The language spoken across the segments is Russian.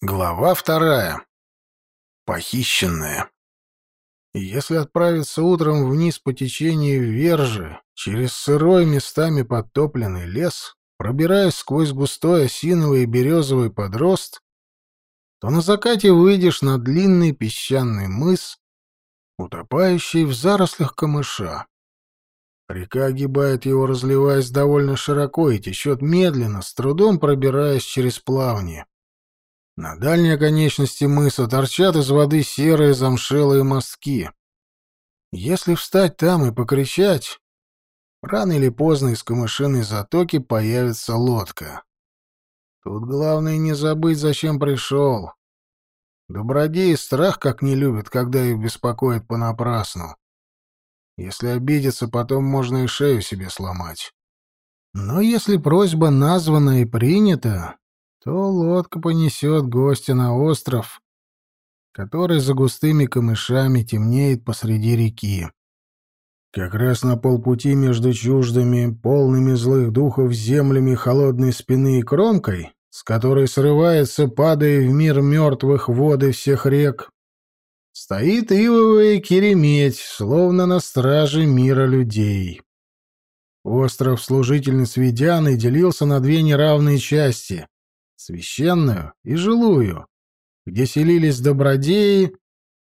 Глава вторая. Похищенная. Если отправиться утром вниз по течению Вержи, через сырой местами подтопленный лес, пробираясь сквозь густой осиновый и березовый подрост, то на закате выйдешь на длинный песчаный мыс, утопающий в зарослях камыша. Река огибает его, разливаясь довольно широко, и течет медленно, с трудом пробираясь через плавни. На дальней оконечности мыса торчат из воды серые замшелые мостки. Если встать там и покричать, рано или поздно из камышиной затоки появится лодка. Тут главное не забыть, зачем пришел. Добродеи страх как не любят, когда их беспокоят понапрасну. Если обидеться, потом можно и шею себе сломать. Но если просьба названа и принята, то лодка понесет гостя на остров, который за густыми камышами темнеет посреди реки. Как раз на полпути между чуждыми, полными злых духов землями холодной спины и кромкой, с которой срывается, падая в мир мертвых воды всех рек, стоит ивовая кереметь, словно на страже мира людей. Остров служительниц Ведяны делился на две неравные части священную и жилую, где селились добродеи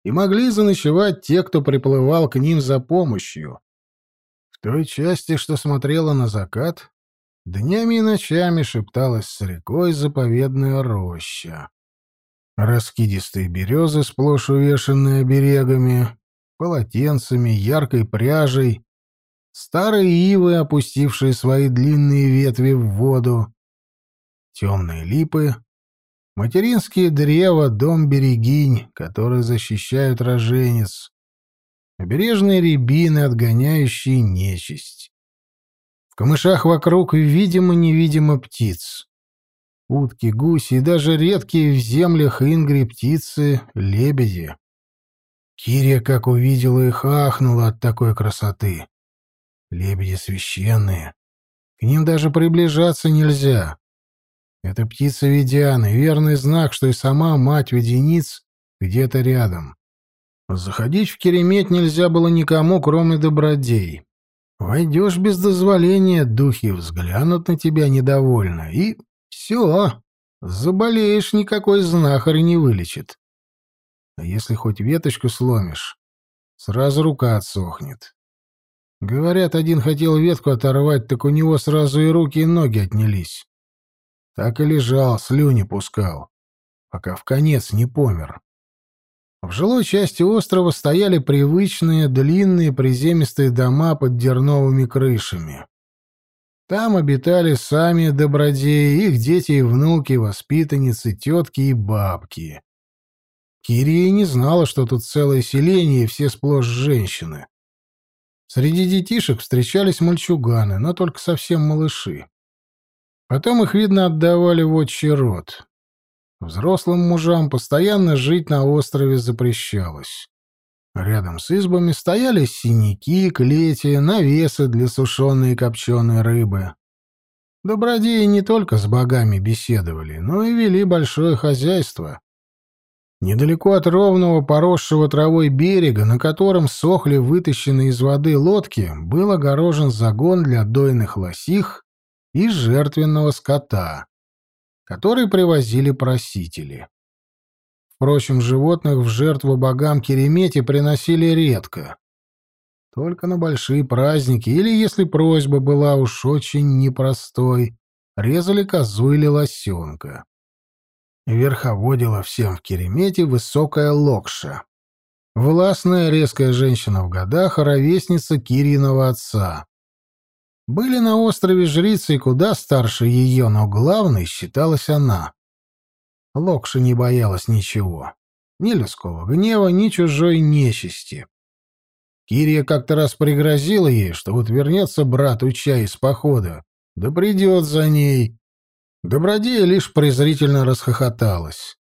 и могли заночевать те, кто приплывал к ним за помощью. В той части, что смотрела на закат, днями и ночами шепталась с рекой заповедная роща. Раскидистые березы, сплошь увешанные оберегами, полотенцами, яркой пряжей, старые ивы, опустившие свои длинные ветви в воду, темные липы, материнские древа, дом-берегинь, которые защищают роженец, обережные рябины, отгоняющие нечисть. В камышах вокруг видимо-невидимо птиц. Утки, гуси и даже редкие в землях ингри птицы — лебеди. Кирия, как увидела их, ахнула от такой красоты. Лебеди священные. К ним даже приближаться нельзя. Это птица Ведианы, верный знак, что и сама мать Ведениц где-то рядом. Заходить в Керемет нельзя было никому, кроме добродей. Войдешь без дозволения, духи взглянут на тебя недовольно, и все, заболеешь, никакой знахарь не вылечит. А если хоть веточку сломишь, сразу рука отсохнет. Говорят, один хотел ветку оторвать, так у него сразу и руки, и ноги отнялись. Так и лежал, слюни пускал, пока в конец не помер. В жилой части острова стояли привычные длинные приземистые дома под дерновыми крышами. Там обитали сами добродеи, их дети и внуки, воспитанницы, тетки и бабки. Кирия не знала, что тут целое селение и все сплошь женщины. Среди детишек встречались мальчуганы, но только совсем малыши. Потом их, видно, отдавали в отчий род. Взрослым мужам постоянно жить на острове запрещалось. Рядом с избами стояли синяки, клети, навесы для сушеной и копченой рыбы. Добродеи не только с богами беседовали, но и вели большое хозяйство. Недалеко от ровного поросшего травой берега, на котором сохли вытащенные из воды лодки, был огорожен загон для дойных лосих и жертвенного скота, который привозили просители. Впрочем, животных в жертву богам Керемети приносили редко. Только на большие праздники или, если просьба была уж очень непростой, резали козу или лосенка. Верховодила всем в Керемете высокая локша. Властная резкая женщина в годах, ровесница Кириного отца. Были на острове жрицы куда старше ее, но главной считалась она. Локша не боялась ничего. Ни людского гнева, ни чужой нечисти. Кирия как-то раз пригрозила ей, что вот вернется брат Уча из похода, да придет за ней. Добродея лишь презрительно расхохоталась.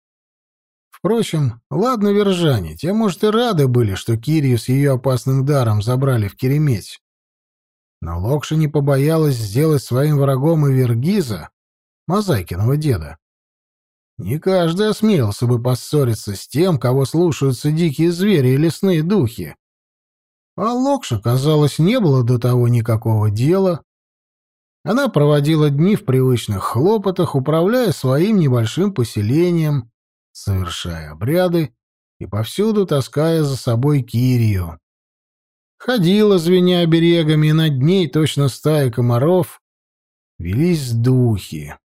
Впрочем, ладно вержане, те, может, и рады были, что Кирию с ее опасным даром забрали в Кереметь. Но Локша не побоялась сделать своим врагом и Вергиза, Мозайкиного деда. Не каждый осмелился бы поссориться с тем, кого слушаются дикие звери и лесные духи. А Локше, казалось, не было до того никакого дела. Она проводила дни в привычных хлопотах, управляя своим небольшим поселением, совершая обряды и повсюду таская за собой Кирию. Ходила, звеня оберегами, и над ней, точно стая комаров, велись духи.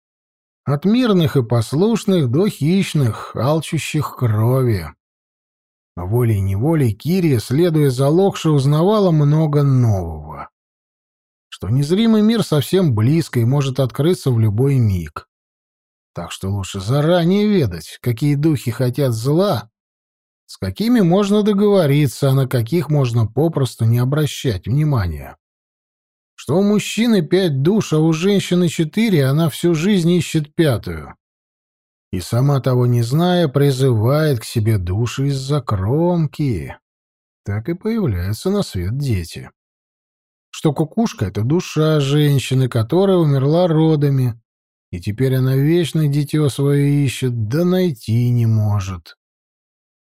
От мирных и послушных до хищных, алчущих крови. Волей-неволей Кирия, следуя за Локши, узнавала много нового. Что незримый мир совсем близко и может открыться в любой миг. Так что лучше заранее ведать, какие духи хотят зла, с какими можно договориться, а на каких можно попросту не обращать внимания. Что у мужчины пять душ, а у женщины четыре, она всю жизнь ищет пятую и, сама того не зная, призывает к себе души из-за кромки. Так и появляются на свет дети. Что кукушка — это душа женщины, которая умерла родами, и теперь она вечно дитё свое ищет, да найти не может.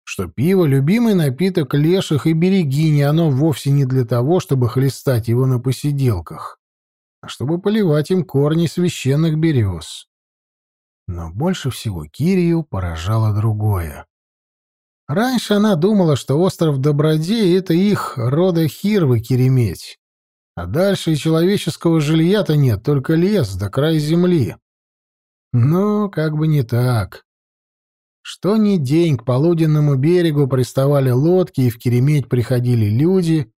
Что пиво — любимый напиток леших и берегини, оно вовсе не для того, чтобы хлестать его на посиделках, а чтобы поливать им корни священных берез. Но больше всего Кирию поражало другое. Раньше она думала, что остров Добродей — это их рода Хирвы Кереметь. А дальше и человеческого жилья-то нет, только лес до да край земли. Но как бы не так. Что ни день к полуденному берегу приставали лодки, и в Кереметь приходили люди,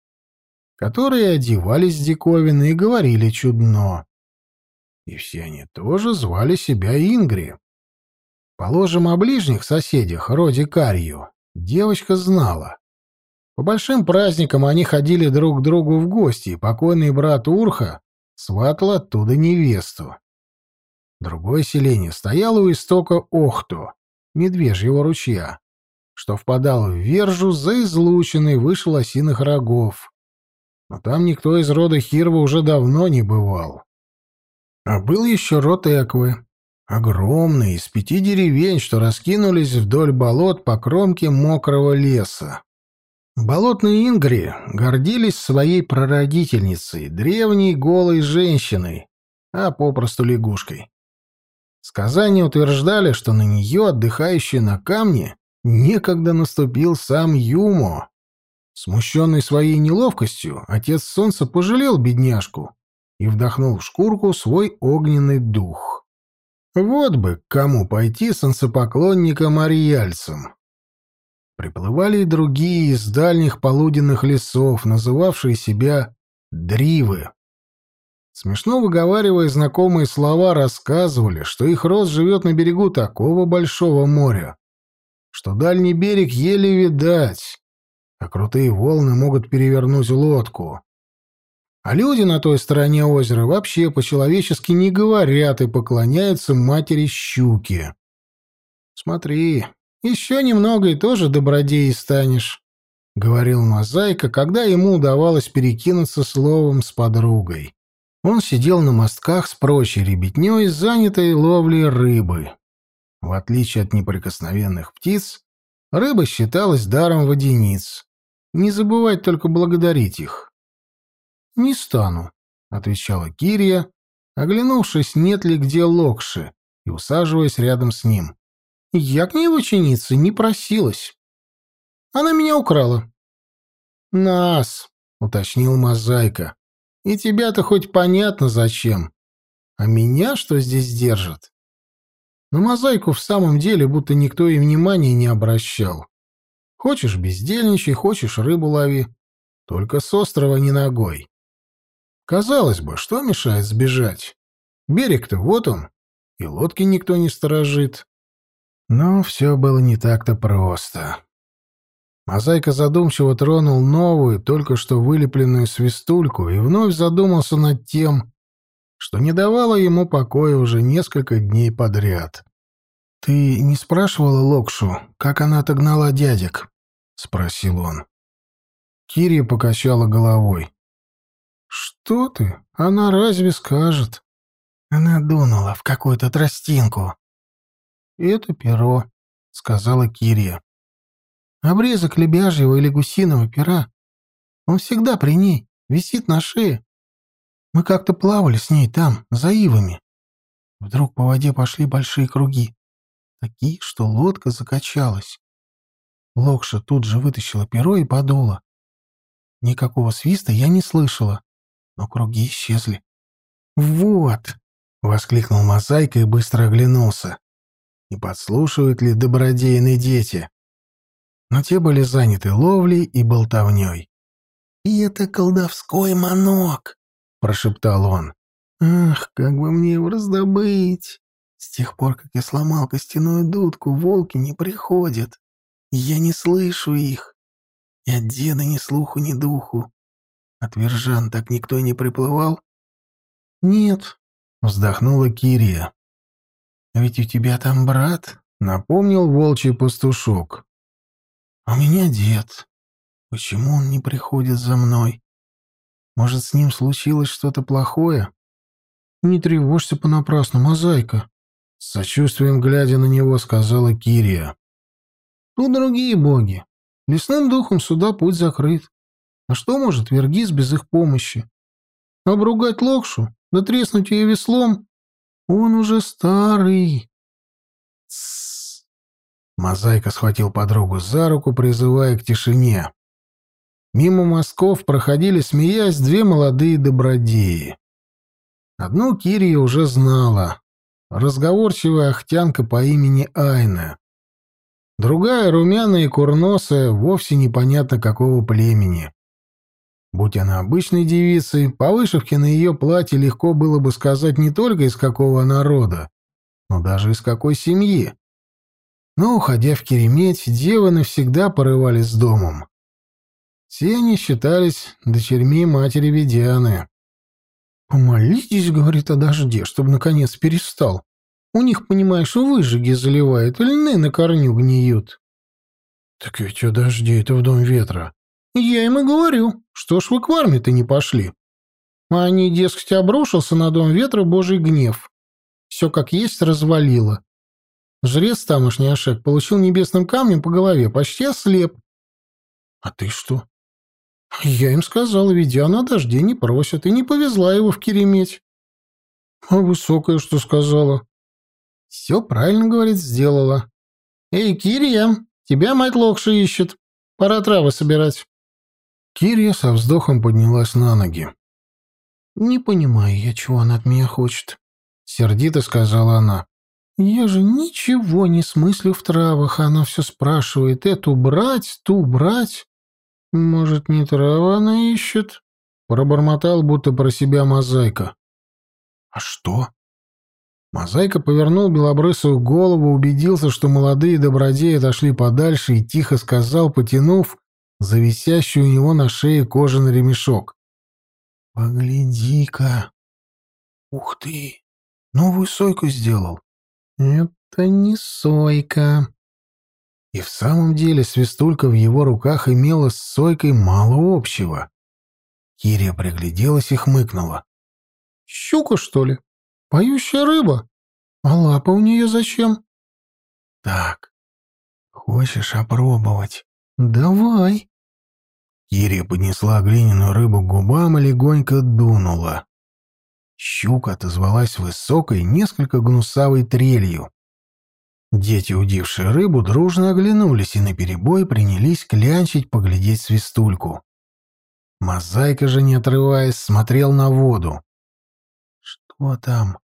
которые одевались диковинно и говорили чудно. И все они тоже звали себя Ингри. Положим, о ближних соседях, роде Карью, девочка знала. По большим праздникам они ходили друг к другу в гости, и покойный брат Урха сватал оттуда невесту. Другое селение стояло у истока Охту, медвежьего ручья, что впадал в Вержу за излученный выше лосиных рогов. Но там никто из рода Хирва уже давно не бывал. А был еще рот Эквы, огромный, из пяти деревень, что раскинулись вдоль болот по кромке мокрого леса. Болотные ингри гордились своей прародительницей, древней голой женщиной, а попросту лягушкой. Сказания утверждали, что на нее, отдыхающей на камне, некогда наступил сам Юмо. Смущенный своей неловкостью, отец солнца пожалел бедняжку и вдохнул в шкурку свой огненный дух. Вот бы к кому пойти солнцепоклонникам-арияльцам. Приплывали и другие из дальних полуденных лесов, называвшие себя Дривы. Смешно выговаривая знакомые слова, рассказывали, что их род живет на берегу такого большого моря, что дальний берег еле видать, а крутые волны могут перевернуть лодку. А люди на той стороне озера вообще по-человечески не говорят и поклоняются матери щуки. Смотри, еще немного и тоже добродей станешь, — говорил Мозаика, когда ему удавалось перекинуться словом с подругой. Он сидел на мостках с прочей ребятней, занятой ловлей рыбы. В отличие от неприкосновенных птиц, рыба считалась даром водяниц. Не забывать только благодарить их. «Не стану», — отвечала Кирия, оглянувшись, нет ли где Локши, и усаживаясь рядом с ним. «Я к ней в ученице не просилась. Она меня украла». «Нас», — уточнил Мозаика. «И тебя-то хоть понятно зачем. А меня что здесь держит?» На Мозаику в самом деле будто никто и внимания не обращал. Хочешь бездельничай, хочешь рыбу лови. Только с острова не ногой. Казалось бы, что мешает сбежать? Берег-то вот он, и лодки никто не сторожит. Но все было не так-то просто. Мозаика задумчиво тронул новую, только что вылепленную свистульку и вновь задумался над тем, что не давало ему покоя уже несколько дней подряд. «Ты не спрашивала Локшу, как она отогнала дядек?» — спросил он. Кирия покачала головой. «Что ты? Она разве скажет?» Она дунула в какую-то тростинку. «Это перо», — сказала Кирия. «Обрезок лебяжьего или гусиного пера. Он всегда при ней, висит на шее. Мы как-то плавали с ней там, за ивами. Вдруг по воде пошли большие круги. Такие, что лодка закачалась. Локша тут же вытащила перо и подула. Никакого свиста я не слышала, но круги исчезли. «Вот!» — воскликнул Мозаика и быстро оглянулся. Не подслушивают ли добродеянные дети? Но те были заняты ловлей и болтовней. «И это колдовской манок!» — прошептал он. «Ах, как бы мне его раздобыть! С тех пор, как я сломал костяную дудку, волки не приходят. Я не слышу их. И от деда ни слуху, ни духу. От вержан так никто и не приплывал?» «Нет», — вздохнула Кирия. «Ведь у тебя там брат», — напомнил волчий пастушок. «А у меня дед. Почему он не приходит за мной? Может, с ним случилось что-то плохое?» «Не тревожься понапрасну, мозаика», — с сочувствием глядя на него, сказала Кирия. «Тут другие боги. Лесным духом сюда путь закрыт. А что может Вергис без их помощи? Обругать Локшу, да треснуть ее веслом? Он уже старый». «Тссс!» Мозаика схватил подругу за руку, призывая к тишине. Мимо мазков проходили, смеясь, две молодые добродеи. Одну Кирия уже знала. Разговорчивая ахтянка по имени Айна. Другая, румяная и курносая, вовсе непонятно какого племени. Будь она обычной девицей, по вышивке на ее платье легко было бы сказать не только из какого народа, но даже из какой семьи. Но, уходя в Кереметь, девы навсегда порывались с домом. Все они считались дочерьми матери Ведяны. «Помолитесь, — говорит, — о дожде, чтобы наконец перестал. У них, понимаешь, выжиги заливают, льны на корню гниют». «Так ведь о дожде это в дом ветра». «Я им и говорю, что ж вы к варме-то не пошли?» А они, дескать, обрушился на дом ветра божий гнев. Все как есть развалило. Жрец тамошний Ашек получил небесным камнем по голове, почти ослеп. «А ты что?» Я им сказала, ведь она дождей не просит, и не повезла его в Кереметь. А высокая что сказала? Все правильно, говорит, сделала. Эй, Кирия, тебя мать Локша ищет. Пора травы собирать. Кирия со вздохом поднялась на ноги. «Не понимаю я, чего она от меня хочет», — сердито сказала она. «Я же ничего не смыслю в травах, а она все спрашивает, эту брать, ту брать. «Может, не трава она ищет?» — пробормотал, будто про себя мозаика. «А что?» Мозаика повернул белобрысую голову, убедился, что молодые добродеи отошли подальше и тихо сказал, потянув за у него на шее кожаный ремешок. «Погляди-ка! Ух ты! Новую сойку сделал!» «Это не сойка!» И в самом деле свистулька в его руках имела с сойкой мало общего. Кирия пригляделась и хмыкнула. «Щука, что ли? Поющая рыба? А лапа у нее зачем?» «Так, хочешь опробовать?» «Давай!» Кирия поднесла глиняную рыбу к губам и легонько дунула. Щука отозвалась высокой, несколько гнусавой трелью. Дети, удившие рыбу, дружно оглянулись и наперебой принялись клянчить поглядеть свистульку. Мозаика же, не отрываясь, смотрел на воду. «Что там?»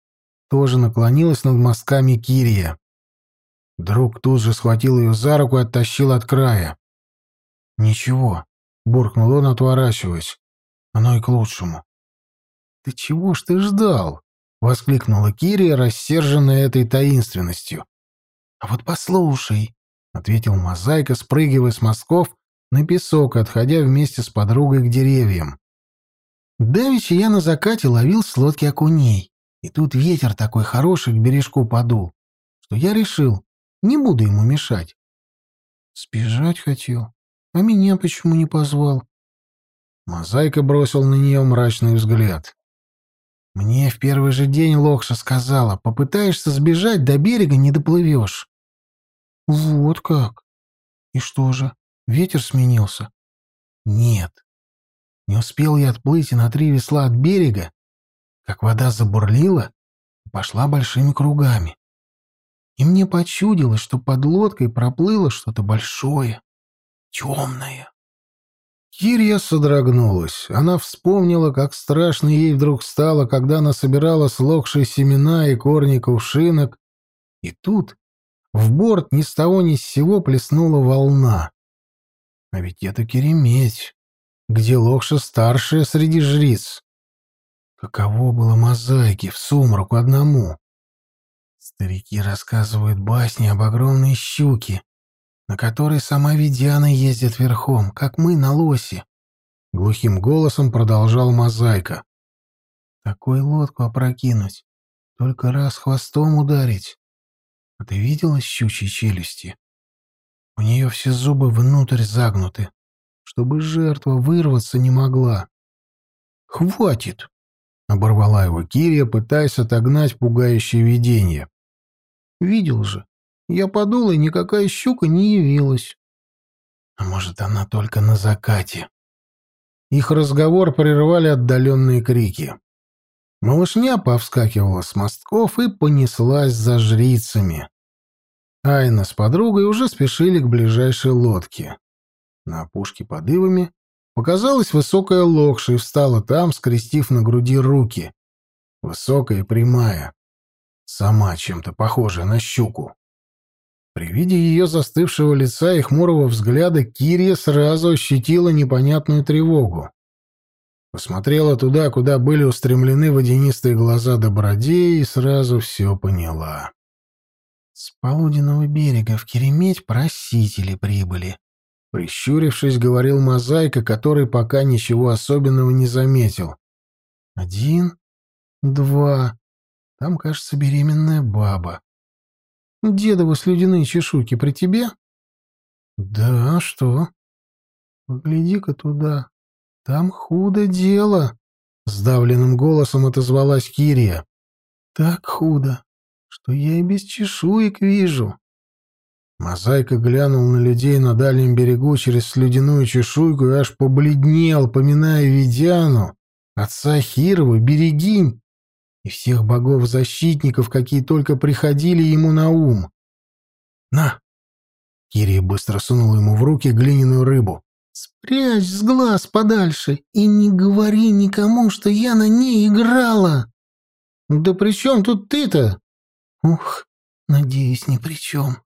Тоже наклонилась над мостками Кирия. Друг тут же схватил ее за руку и оттащил от края. «Ничего», — буркнул он, отворачиваясь. «Оно и к лучшему». «Ты чего ж ты ждал?» — воскликнула Кирия, рассерженная этой таинственностью. «А вот послушай», — ответил Мозаика, спрыгивая с мостков на песок, отходя вместе с подругой к деревьям. Давеча я на закате ловил с лодки окуней, и тут ветер такой хороший к бережку подул, что я решил, не буду ему мешать. Сбежать хотел, а меня почему не позвал? Мозаика бросил на нее мрачный взгляд. Мне в первый же день Локша сказала, попытаешься сбежать, до берега не доплывешь. Вот как? И что же, ветер сменился? Нет. Не успел я отплыть и на три весла от берега, как вода забурлила и пошла большими кругами. И мне почудилось, что под лодкой проплыло что-то большое, темное. Кирия содрогнулась. Она вспомнила, как страшно ей вдруг стало, когда она собирала слохшие семена и корни кувшинок, и тут в борт ни с того ни с сего плеснула волна. А ведь это Кереметь, где Локша старшая среди жриц. Каково было мозаике в сумраку одному? Старики рассказывают басни об огромной щуке, на которой сама Ведяна ездит верхом, как мы на лосе. Глухим голосом продолжал Мозаика. Такой лодку опрокинуть, только раз хвостом ударить. А ты видела щучьи челюсти? У нее все зубы внутрь загнуты, чтобы жертва вырваться не могла. «Хватит!» — оборвала его Кирия, пытаясь отогнать пугающее видение. «Видел же, я подул, и никакая щука не явилась. А может, она только на закате? Их разговор прервали отдаленные крики. Малышня повскакивала с мостков и понеслась за жрицами. Айна с подругой уже спешили к ближайшей лодке. На опушке под ивами показалась высокая локша и встала там, скрестив на груди руки. Высокая и прямая. Сама чем-то похожая на щуку. При виде ее застывшего лица и хмурого взгляда Кирия сразу ощутила непонятную тревогу. Посмотрела туда, куда были устремлены водянистые глаза Добродея, и сразу все поняла. «С полуденного берега в Кереметь просители прибыли», — прищурившись, говорил Мозаика, который пока ничего особенного не заметил. «Один, два, там, кажется, беременная баба. Дедовы слюдяные чешуйки при тебе? Да, а что? Погляди-ка туда. Там худо дело. Сдавленным голосом отозвалась Кирия. Так худо, что я и без чешуек вижу. Мозаика глянул на людей на дальнем берегу через слюдяную чешуйку и аж побледнел, поминая Ведяну, отца Хирова, Берегинь и всех богов-защитников, какие только приходили ему на ум. «На!» Кирия быстро сунула ему в руки глиняную рыбу. «Спрячь с глаз подальше и не говори никому, что я на ней играла!» «Да при чем тут ты-то?» «Ух, надеюсь, ни при чем».